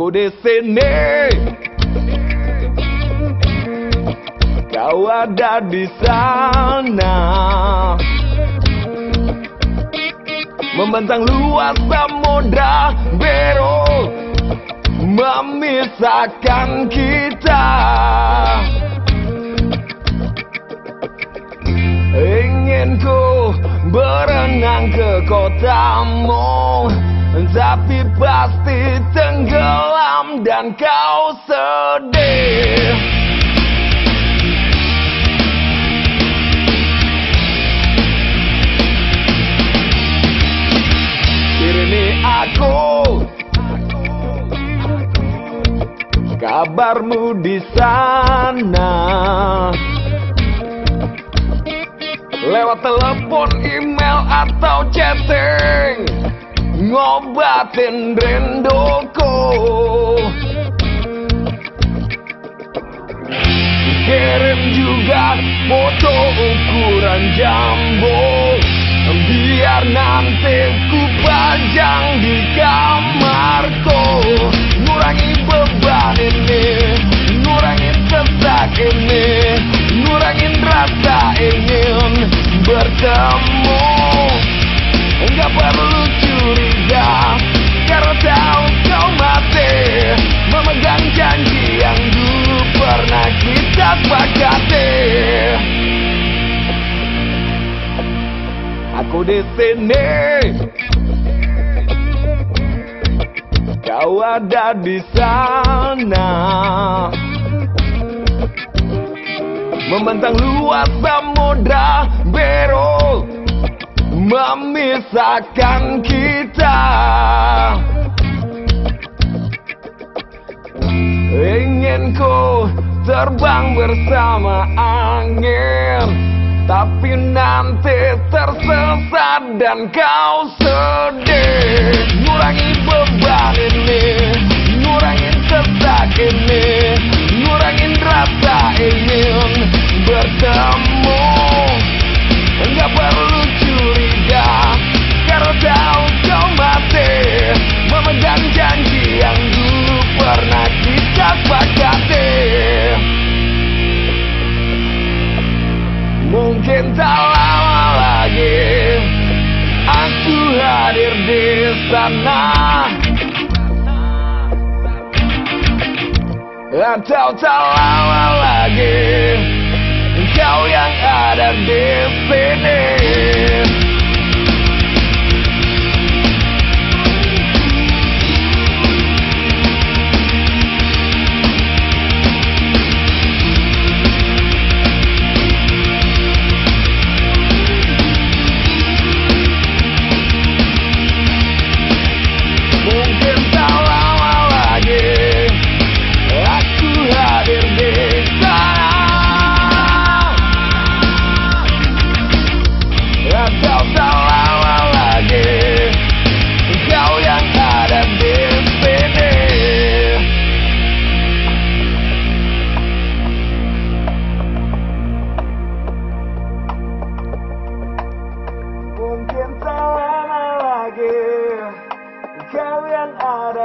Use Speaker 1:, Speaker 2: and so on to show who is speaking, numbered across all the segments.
Speaker 1: Aku di sini. Kau ada di sana. Membentang luas samudra biru memisahkan kita. Ingin ku berenang ke kotamu Tapi pasti tenggelam dan kau sedih. Ini aku. Kabarmu di sana. Lewat telepon, email, atau chatting Ngobatin rinduku. Kirim juga foto ukuran jambu. Biar nanti ku pajang di kamarku di sini Kau ada di sana. Membentang luas samudra biru Memisahkan kita. Ingin ku terbang bersama angin Tapi nanti tersesat dan kau sedih. Ngurangi beban di sana Atau tak lama lagi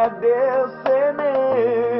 Speaker 1: lagi Kau yang ada di sini